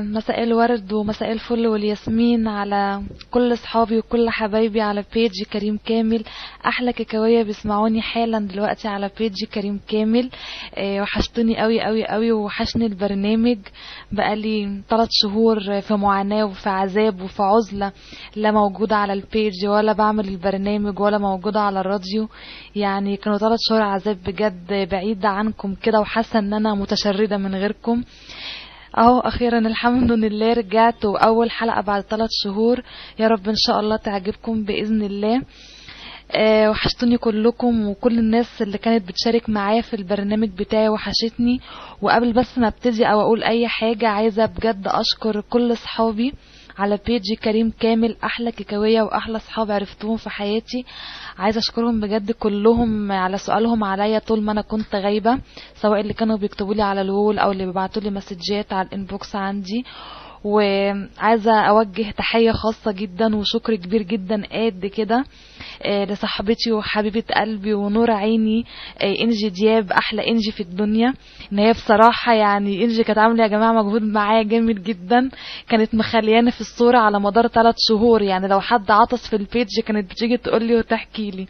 مساء الورد ومساء الفل والياسمين على كل صحابي وكل حبايبي على page كريم كامل. أحلى كيكاوية بيسمعوني حالا دلوقتي على page كريم كامل. آه، وحشتوني قوي قوي قوي وحشني البرنامج. بقالي ثلاث شهور في معاناة وفي عذاب وفي عزلة لا موجودة على ال page ولا بعمل البرنامج ولا موجودة على الراديو. يعني كانوا ثلاث شهور عذاب بجد بعيدة عنكم كده وحاسة إن أنا متشردة من غيركم. أهو أخيرا الحمد لله رجعت واول حلقة بعد ثلاث شهور. يا رب إن شاء الله تعجبكم بإذن الله. أه وحشتوني كلكم وكل الناس اللي كانت بتشارك معايا في البرنامج بتاعي وحشتني. وقبل بس ما أبتدي أو أقول أي حاجة عايزة بجد أشكر كل صحابي على بيجي كريم كامل أحلى كيكاوية وأحلى صحاب عرفتهم في حياتي. عايزة أشكرهم بجد كلهم على سؤالهم عليا طول ما أنا كنت غايبة سواء اللي كانوا بيكتبوا لي على ال wall أو اللي بيبعتوا لي مسجات على ال inbox عندي. وعايزة أوجه تحية خاصة جدا وشكر كبير جدا قد كده آه، لصاحبتي وحبيبة قلبي ونور عيني آه، إنجي دياب أحلى إنجي في الدنيا. ان هي بصراحه يعني إنجي كانت عاملة يا جماعة مجهود معايا جامد جدا كانت مخلياني في الصورة على مدار ثلاث شهور. يعني لو حد عطس في ال page كانت بتيجي تقول لي وتحكي لي.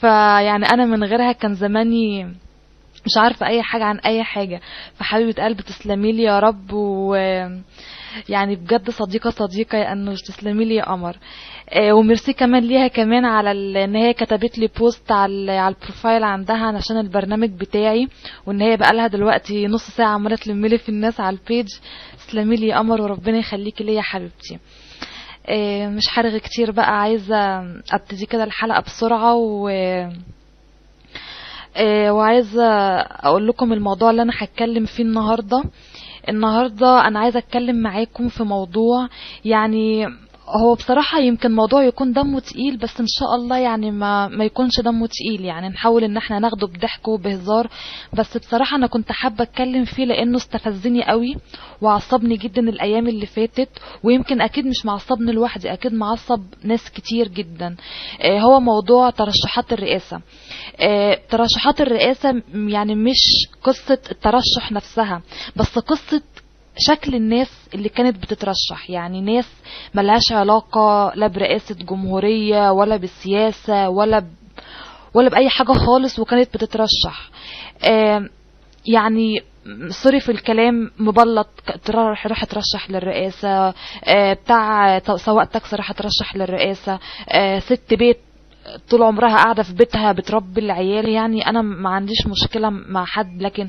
فيعني أنا من غيرها كان زماني مش عارفة أي حاجة عن أي حاجة. فحبيبة قلبي تسلمي لي يا رب و يعني بجد صديقة صديقة يا انه تسلمي لي يا قمر. آه، وميرسي كمان ليها كمان على إن هي كتبت لي post على على ال profile عندها عشان البرنامج بتاعي وإن هي بقالها دلوقتي نص ساعة عمالة تلم لي في الناس على ال page تسلمي لي يا قمر وربنا يخليكي ليا يا حبيبتي. آه، مش حرغ كتير بقى عايزة أبتدي كده الحلقة بسرعة و آه، وعايزة أقول لكم الموضوع اللي أنا هتكلم فيه النهارده. النهارده أنا عايزة أتكلم معاكم في موضوع يعني هو بصراحة يمكن موضوع يكون دمه تقيل بس إن شاء الله يعني ما ما يكونش دمه تقيل. يعني نحاول إن إحنا ناخده بضحك وبهزار. بس بصراحة أنا كنت حابة أتكلم فيه لأنه استفزني قوي وعصبني جدا الأيام اللي فاتت. ويمكن أكيد مش معصبني لوحدي أكيد معصب ناس كتير جدا. آه، هو موضوع ترشحات الرئاسة. آه، ترشحات الرئاسة يعني مش قصة الترشح نفسها بس قصة شكل الناس اللي كانت بتترشح. يعني ناس ملهاش علاقة لا برئاسة جمهورية ولا بالسياسة ولا ب... ولا بأي حاجة خالص وكانت بتترشح. يعني في الكلام مبلط راح ترشح للرئاسة. آه، بتاع سواق تاكسي راح ترشح للرئاسة. آه، ست بيت طول عمرها قاعدة في بيتها بتربي العيال يعني أنا ما عنديش مشكلة مع حد لكن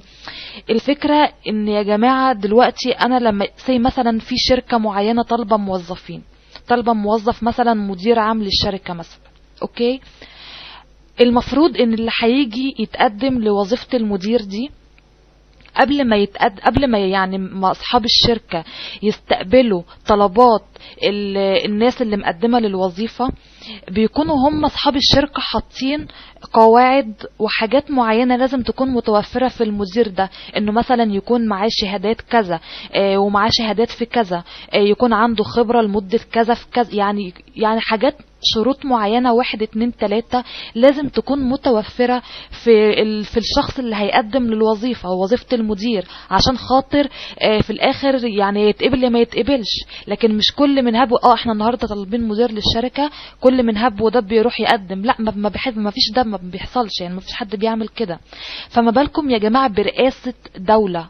الفكرة إن يا جماعة دلوقتي أنا لما say مثلا في شركة معينة طالبة موظفين طالبة موظف مثلا مدير عام للشركة مثلا okay المفروض إن اللي هيجي يتقدم لوظيفة المدير دي قبل ما يتقد قبل ما يعني ما أصحاب الشركة يستقبلوا طلبات. الناس اللي مقدمة للوظيفة بيكونوا هم أصحاب الشركة حاطين قواعد وحاجات معينة لازم تكون متوفرة في المدير ده إنه مثلا يكون معاه شهادات كذا آه، ومعاه شهادات في كذا آه، يكون عنده خبرة لمدة كذا في كذا يعني يعني حاجات شروط معينة واحد اتنين تلاتة لازم تكون متوفرة في. في الشخص اللي هيقدم للوظيفة وظيفة المدير عشان خاطر آه، في الآخر يعني يتقبل يا ما يتقبلش لكن مش كل من هب آه إحنا النهاردة طالبين مدير للشركة كل من هب ودب بيروح يقدم. لا ما بيحب ما فيش ده ما بيحصلش يعني ما فيش حد بيعمل كده. فما بالكم يا جماعة برئاسة دولة.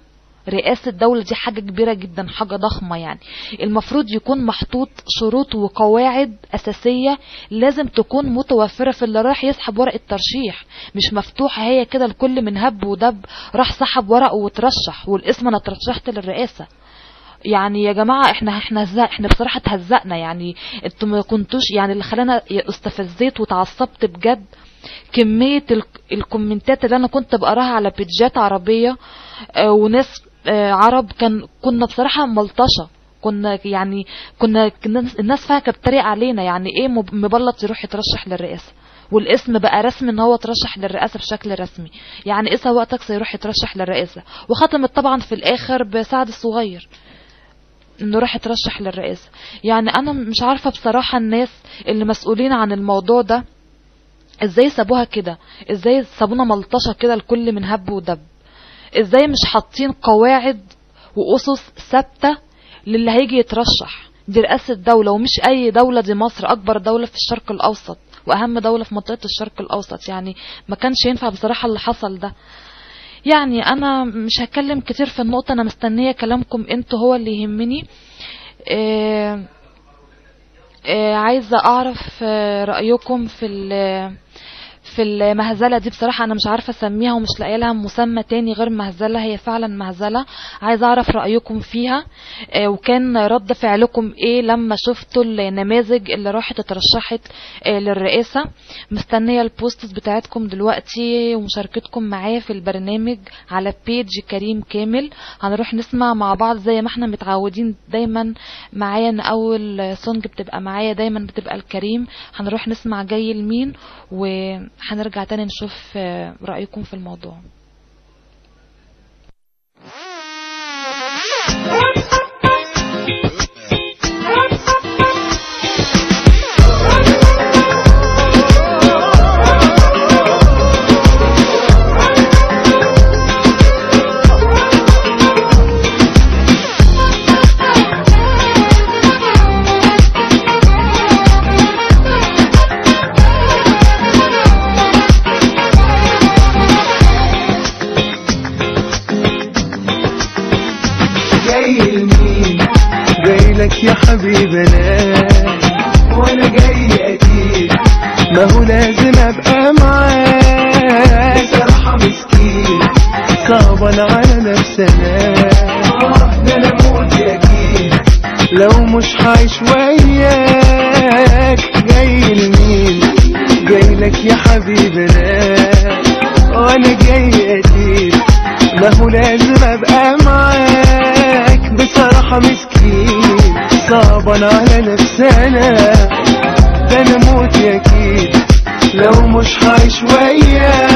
رئاسة دولة دي حاجة كبيرة جدا حاجة ضخمة يعني. المفروض يكون محطوط شروط وقواعد أساسية لازم تكون متوفرة في اللي راح يسحب ورق الترشيح. مش مفتوحة هي كده الكل من هب ودب راح سحب ورقه وترشح والاسم أنا ترشحت للرئاسة. يعني يا جماعة إحنا إحنا إحنا بصراحة اتهزقنا يعني أنتوا ما كنتوش يعني اللي خلانا استفزيت وتعصبت بجد كمية ال- الكومنتات اللي أنا كنت بقراها على بيجات عربية آه، وناس آه، عرب كان كنا بصراحة ملطشة. كنا يعني كنا الناس فيها كانت بتتريق علينا. يعني إيه مب- مبلط يروح يترشح للرئاسة؟ والاسم بقى رسمي ان هو ترشح للرئاسة بشكل رسمي. يعني إيه سواق تاكسي يروح يترشح للرئاسة. وختمت طبعا في الآخر بسعد الصغير. إنه راح يترشح للرئاسة يعني أنا مش عارفة بصراحة الناس اللي مسؤولين عن الموضوع ده إزاي سابوها كده؟ إزاي سابونا ملطشة كده الكل من هب ودب؟ إزاي مش حاطين قواعد وأسس ثابتة للي هيجي يترشح؟ دي رئاسة دولة ومش أي دولة دي مصر أكبر دولة في الشرق الأوسط وأهم دولة في منطقة الشرق الأوسط. يعني ما كانش ينفع بصراحة اللي حصل ده. يعني أنا مش هتكلم كتير في النقطة أنا مستنية كلامكم أنتوا هو اللي يهمني. آه آه عايزة أعرف آه رأيكم في في المهزلة دي بصراحة أنا مش عارفة أسميها ومش لاقية لها مسمى تاني غير مهزلة هي فعلا مهزلة. عايزه أعرف رأيكم فيها. وكان رد فعلكم إيه لما شفتوا النماذج اللي راحت اترشحت للرئاسة؟ مستنية ال posts بتاعتكم دلوقتي ومشاركتكم معايا في البرنامج على page كريم كامل. هنروح نسمع مع بعض زي ما إحنا متعودين دايما معايا. إن أول سونج بتبقى معايا دايما بتبقى الكريم. هنروح نسمع جاي لمين و هنرجع تاني نشوف رأيكم في الموضوع. على نفسنا. ده أنا موت أكيد لو مش عايش وياك جاي لمين؟ جاي لك يا حبيبنا. وأنا جاي أكيد ما هو لازم أبقى معاك. بصراحة مسكين. صعبا على نفسنا. ده أنا موت أكيد لو مش عايش وياك.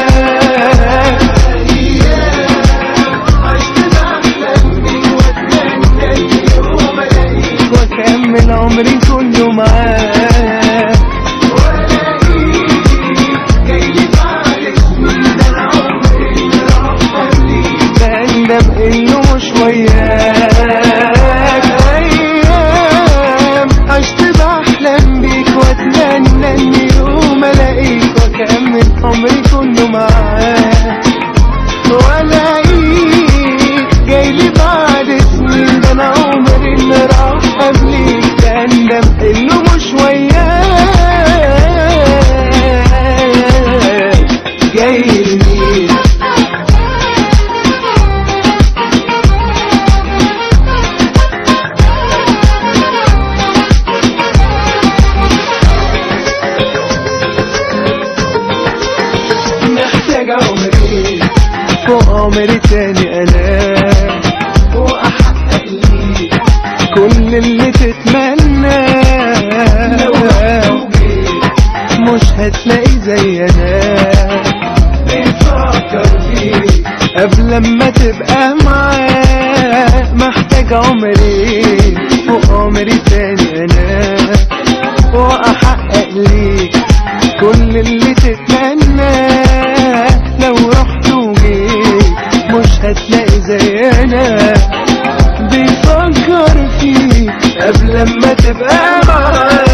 كل اللي تتمناه. مش هتلاقي زي أنا بفكر فيك قبل ما تبقى معاه محتاج عمري فوق عمري تاني أنا. وأحقق ليك كل اللي تبقى معاه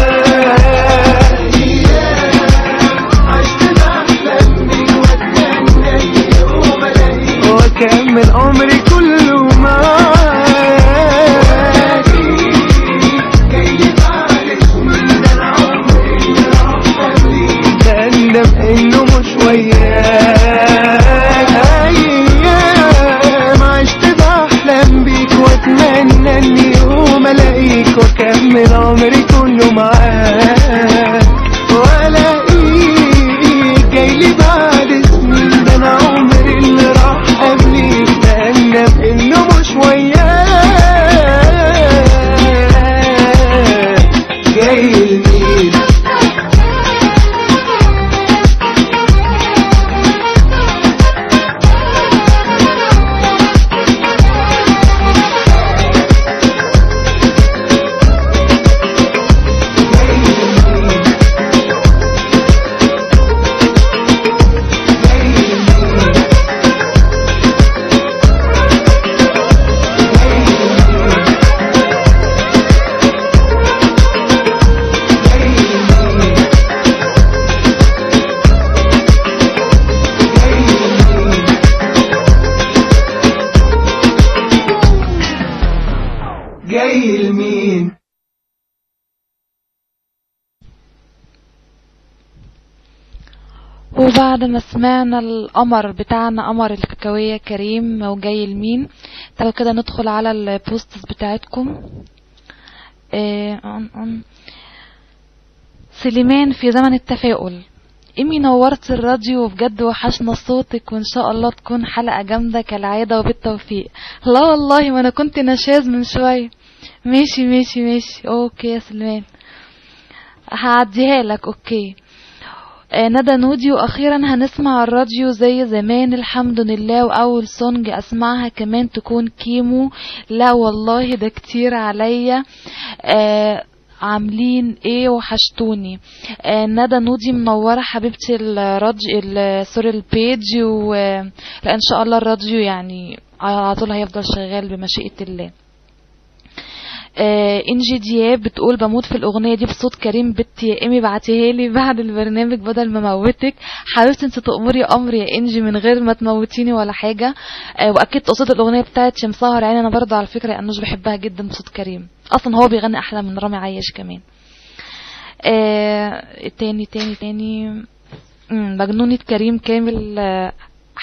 بعد ما سمعنا القمر بتاعنا قمر الكاكاوية كريم وجاي لمين تعالوا كده ندخل على ال posts بتاعتكم. آه،. سليمان في زمن التفاؤل. إيمي نورت الراديو وبجد وحشنا صوتك وإن شاء الله تكون حلقة جامدة كالعادة وبالتوفيق. لا والله ما أنا كنت نشاز من شوية. ماشي ماشي ماشي. okay يا سليمان. هعديها لك okay. آه، ندى نودي وأخيرا هنسمع الراديو زي زمان. الحمد لله وأول song أسمعها كمان تكون كيمو. لا والله ده كتير عليا. آه عاملين إيه؟ وحشتوني. آه ندى نودي منورة حبيبتي الراديو ال- sorry ال page و لا إن شاء الله الراديو يعني على طول هيفضل شغال بمشيئة الله. آه انجي دياب بتقول بموت في الأغنية دي بصوت كريم بنتي. يا إيمي بعتيها لي بعد البرنامج بدل ما موتك. حبيبتي انت تأمري امري يا إنجي من غير ما تموتيني ولا حاجة. آه وأكيد تقصد الأغنية بتاعت شمسهر عيني. أنا برضه على فكرة أنوش بحبها جدا بصوت كريم. أصلا هو بيغني أحلى من رامي عياش كمان. آه تاني تاني تاني مجنونة كريم كامل. آه،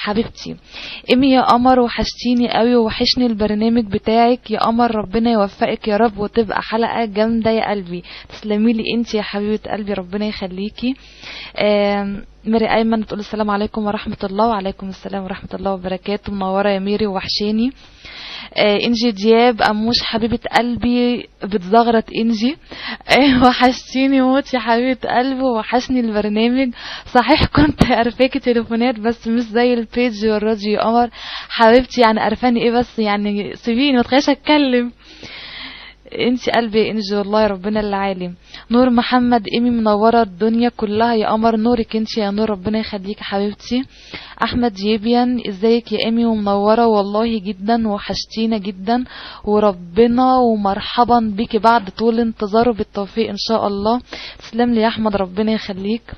حبيبتي. ايمي يا قمر وحشتيني قوي ووحشني البرنامج بتاعك. يا قمر ربنا يوفقك يا رب وتبقى حلقة جامدة يا قلبي. تسلمي لي انت يا حبيبة قلبي ربنا يخليكي. ميري أيمن بتقول السلام عليكم ورحمة الله وعليكم السلام ورحمة الله وبركاته. منورة يا ميري ووحشاني آه، إنجي دياب أموش حبيبة قلبي بتزغرط إنجي. آه، وحشتيني موت يا حبيبة قلبي وحشني البرنامج. صحيح كنت قرفاكي تليفونات بس مش زي ال page والراديو قمر. حبيبتي يعني قرفاني إيه بس؟ يعني سيبيني ما أتكلم. انت قلبي انجي والله ربنا اللي عالم نور محمد ايمي منورة الدنيا كلها يا قمر. نورك انت يا نور ربنا يخليك حبيبتي. أحمد يبيان إزيك يا ايمي ومنورة والله جدا وحشتينا جدا. وربنا ومرحبا بيكي بعد طول انتظار وبالتوفيق إن شاء الله. تسلم لي يا أحمد ربنا يخليك.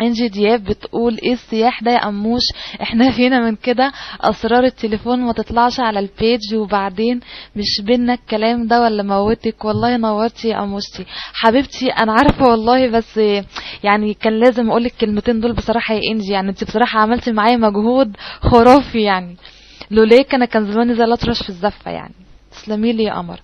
إنجي دياب بتقول إيه السياح ده يا أموش؟ إحنا فينا من كده أسرار التليفون ما تطلعش على البيج وبعدين مش بينا الكلام ده ولا موتك؟ والله نورتي يا أموشتي. حبيبتي أنا عارفة والله بس يعني كان لازم أقول الكلمتين دول بصراحة يا إنجي. يعني انت بصراحة عملتي معايا مجهود خرافي يعني. لولاك أنا كان زماني زي الأطرش في الزفة يعني. تسلمي لي يا قمر.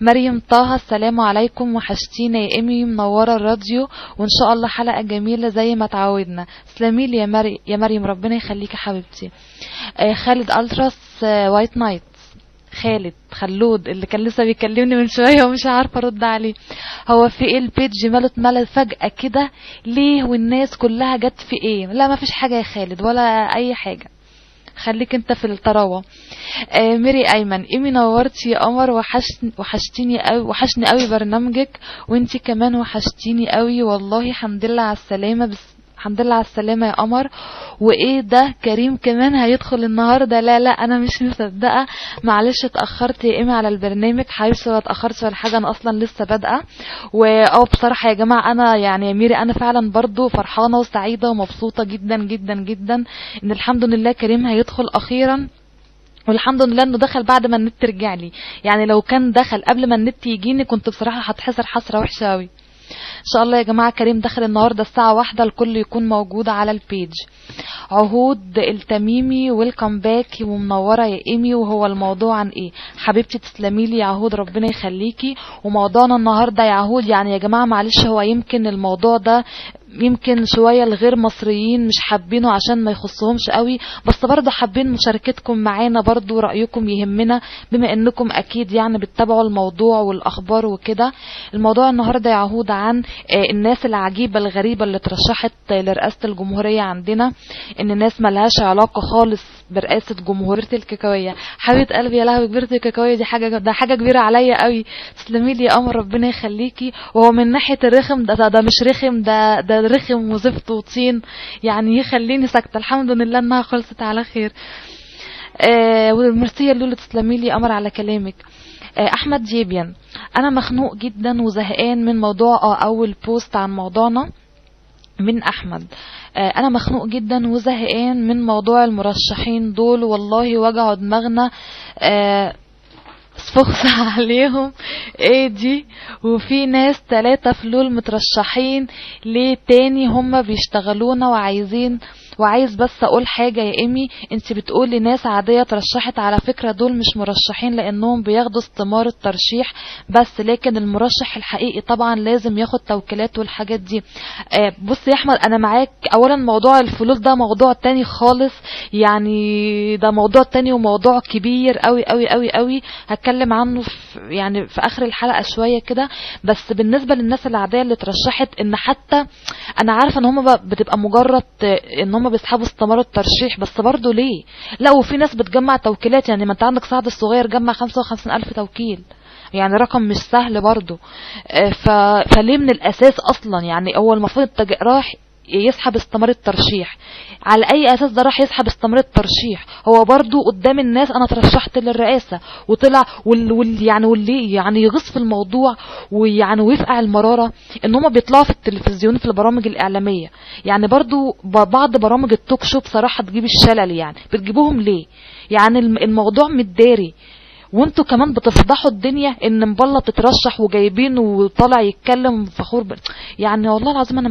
مريم طه السلام عليكم وحشتينا يا إيمي منورة الراديو وإن شاء الله حلقة جميلة زي ما تعودنا. تسلمي لي يا مريم يا مريم ربنا يخليكي حبيبتي. آه خالد Ultras آه White Knight خالد خلود اللي كان لسه بيكلمني من شوية ومش عارفة أرد عليه. هو في إيه ال page ماله اتملى فجأة كده. ليه والناس كلها جت في إيه؟ لا ما فيش حاجة يا خالد ولا أي حاجة. خليك انت في الطراوة. آه ميري أيمن إيمي نورتي يا قمر وحشتني وحشتيني قوي وحشني قوي برنامجك وإنتي كمان وحشتيني قوي والله الحمد لله على السلامة بس الحمد لله على السلامة يا قمر. وإيه ده؟ كريم كمان هيدخل النهاردة. لا لا أنا مش مصدقة. معلش اتأخرت يا إيمي على البرنامج. حبيبتي ولا اتأخرت ولا حاجة. أنا أصلا لسه بادئة. واه بصراحة يا جماعة أنا يعني يا ميري أنا فعلا برضو فرحانة وسعيدة ومبسوطة جدا جدا جدا إن الحمد لله كريم هيدخل أخيرا. والحمد لله إنه دخل بعد ما النت رجع لي. يعني لو كان دخل قبل ما النت يجيني كنت بصراحة هتحسر حسرة وحشة قوي إن شاء الله يا جماعة كريم دخل النهاردة الساعة واحدة الكل يكون موجود على ال page عهود التميمي welcome back ومنورة يا إيمي وهو الموضوع عن إيه؟ حبيبتي تسلمي لي يا عهود ربنا يخليكي. وموضوعنا النهاردة يا عهود يعني يا جماعة معلش هو يمكن الموضوع ده يمكن شوية الغير مصريين مش حابينه عشان ما يخصهمش قوي بس برضه حابين مشاركتكم معانا برضه رأيكم يهمنا بما إنكم أكيد يعني بتتابعوا الموضوع والأخبار وكده. الموضوع النهاردة يا عهود عن الناس العجيبة الغريبة اللي اترشحت لرئاسة الجمهورية عندنا إن الناس ملهاش علاقة خالص برئاسة جمهورية الكاكاوية. حبيبة قلبي يا لهوي كبيرة الكاكاوية دي حاجة ده حاجة كبيرة عليا قوي. تسلمي لي يا قمر ربنا يخليكي. وهو من ناحية الرخم ده, ده, مش رخم ده ده رخم وزفت وطين. يعني يخليني ساكتة. الحمد لله إنها خلصت على خير. آه والمرسية اللي تسلمي لي قمر على كلامك. آه أحمد جيبيان. أنا مخنوق جدا وزهقان من موضوع أول بوست عن موضوعنا. من أحمد. آه أنا مخنوق جدا وزهقان من موضوع المرشحين دول والله وجعوا دماغنا. آه فخس عليهم إيه دي؟ وفي ناس تلاتة فلول مترشحين ليه تاني هما بيشتغلونا وعايزين وعايز بس أقول حاجة يا إيمي أنت بتقولي ناس عادية ترشحت على فكرة دول مش مرشحين لأنهم بياخدوا استمارة ترشيح بس لكن المرشح الحقيقي طبعا لازم ياخد توكيلات والحاجات دي. آه بص يا أحمد أنا معاك. اولا موضوع الفلوس ده موضوع تاني خالص. يعني ده موضوع تاني وموضوع كبير قوي قوي قوي قوي هتكلم عنه في يعني في آخر الحلقة شوية كده. بس بالنسبة للناس العادية اللي ترشحت إن حتى أنا عارفة إن هم بتبقى مجرد إن هم بيسحبوا استمارة ترشيح بس برضه ليه؟ لا وفي ناس بتجمع توكيلات يعني ما انت عندك سعد الصغير جمع 55 ألف توكيل. يعني رقم مش سهل برضه. ف... فليه من الأساس أصلا؟ يعني هو المفروض التج... يسحب استمارة ترشيح على أي أساس ده راح يسحب استمارة ترشيح هو برضو قدام الناس أنا ترشحت للرئاسة وطلع وال, وال يعني واللي يعني يغص في الموضوع ويعني ويفقع المرارة إن هما بيطلعوا في التلفزيون في البرامج الإعلامية. يعني برضو بعض برامج التوك شو بصراحة تجيب الشلل يعني. بتجيبوهم ليه؟ يعني الموضوع متداري. وانتوا كمان بتفضحوا الدنيا إن مبلط تترشح وجايبين وطالع يتكلم فخور ب... يعني والله العظيم أنا